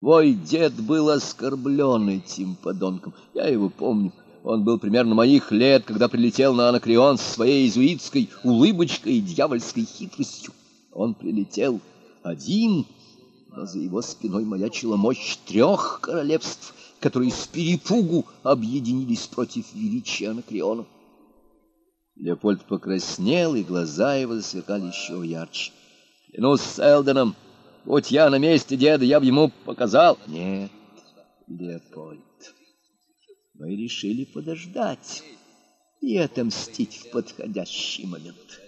Мой дед был оскорблен этим подонком. Я его помню. Он был примерно моих лет, когда прилетел на Анакреон со своей иезуитской улыбочкой и дьявольской хитростью. Он прилетел один, но за его спиной маячила мощь трех королевств, которые с перепугу объединились против величия Анакреона. Леопольд покраснел, и глаза его засверкали еще ярче. Клянусь Селденом, будь я на месте деда, я бы ему показал. Нет, Леопольд, мы решили подождать и отомстить в подходящий момент.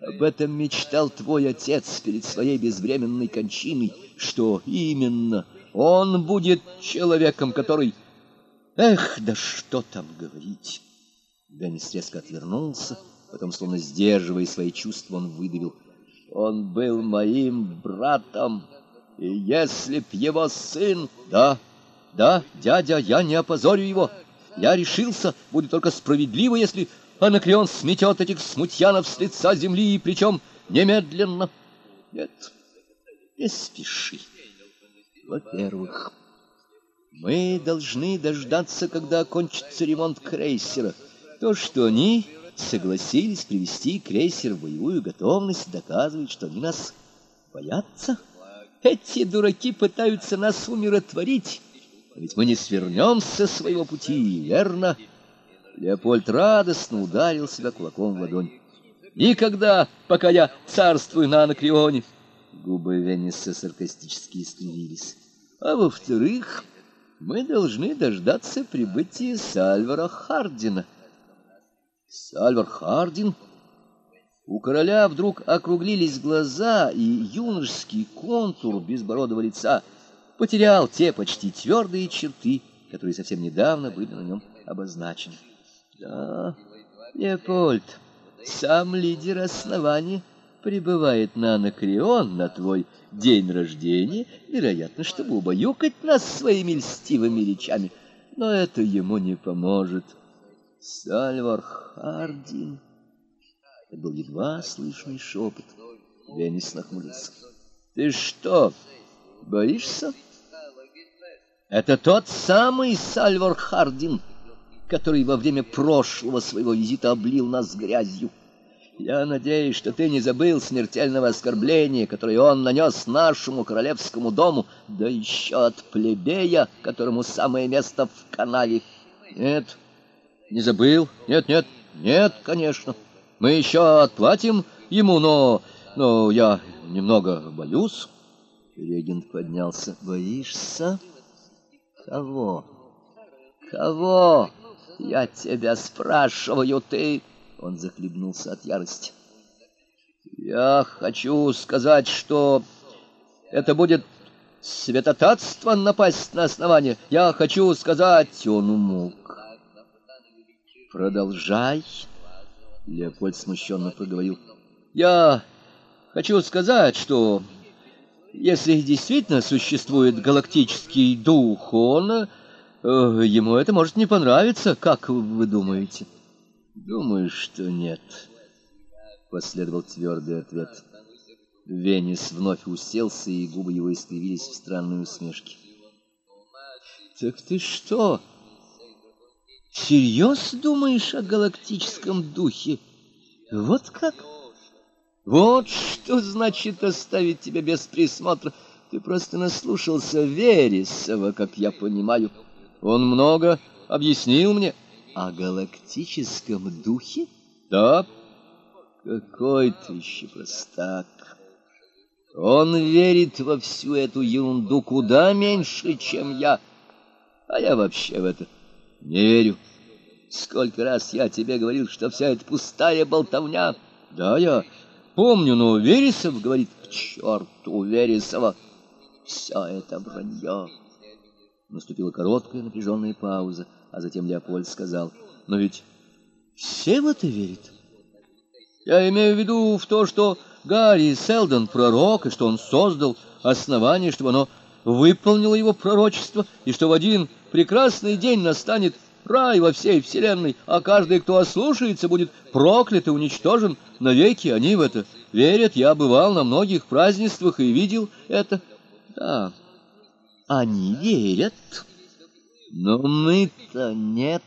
Об этом мечтал твой отец перед своей безвременной кончиной, что именно он будет человеком, который... Эх, да что там говорить! Деннис резко отвернулся, потом, словно сдерживая свои чувства, он выдавил. Он был моим братом, и если б его сын... Да, да, дядя, я не опозорю его. Я решился, будет только справедливо, если Анакреон сметет этих смутьянов с лица земли, и причем немедленно. Нет, не спеши. Во-первых, мы должны дождаться, когда окончится ремонт крейсера. То, что они согласились привести крейсер в боевую готовность, доказывает, что они нас боятся. Эти дураки пытаются нас умиротворить, а ведь мы не свернем со своего пути, верно? Леопольд радостно ударил себя кулаком в ладонь. Никогда, пока я царствую на Анакреоне. Губы Венеса саркастически искривились. А во-вторых, мы должны дождаться прибытия Сальвара Хардина. Сальвар Хардин? У короля вдруг округлились глаза, и юношеский контур безбородого лица потерял те почти твердые черты, которые совсем недавно были на нем обозначены. Да, Леопольд, сам лидер основания прибывает на Анакреон на твой день рождения, вероятно, чтобы убаюкать нас своими льстивыми речами, но это ему не поможет. Сальвар Хардин. Это был едва слышный шепот. Венис нахмурился. Ты что, боишься? Это тот самый Сальвар Хардин, который во время прошлого своего визита облил нас грязью. Я надеюсь, что ты не забыл смертельного оскорбления, которое он нанес нашему королевскому дому, да еще от плебея, которому самое место в канаве. Нет, не забыл? Нет, нет, нет, конечно. Мы еще отплатим ему, но... Но я немного боюсь. Регент поднялся. Боишься? Кого? Кого? Я тебя спрашиваю, ты... Он захлебнулся от ярости. Я хочу сказать, что это будет святотатство напасть на основание. Я хочу сказать, он умолк. Продолжай. Леопольд смущенно проговорил. Я хочу сказать, что если действительно существует галактический дух, он... Э, ему это может не понравиться, как вы думаете? Думаю, что нет. Последовал твердый ответ. Венис вновь уселся, и губы его искривились в странной усмешке. Так ты что? Всерьез думаешь о галактическом духе? Вот как? Вот что значит оставить тебя без присмотра. Ты просто наслушался Вересова, как я понимаю. Он много объяснил мне о галактическом духе? Да. Какой ты еще простак. Он верит во всю эту ерунду куда меньше, чем я. А я вообще в это не верю. Сколько раз я тебе говорил, что вся эта пустая болтовня. Да, я помню, но Вересов говорит, к черту Вересова, все это вранье. Наступила короткая напряженная пауза, а затем Леопольд сказал, но ведь все в это верят. Я имею в виду в то, что Гарри Селдон пророк, и что он создал основание, чтобы оно выполнило его пророчество, и что в один прекрасный день настанет рай во всей вселенной, а каждый, кто ослушается, будет проклят и уничтожен навеки. Они в это верят. Я бывал на многих празднествах и видел это. Да, Они верят. Но мы-то нет.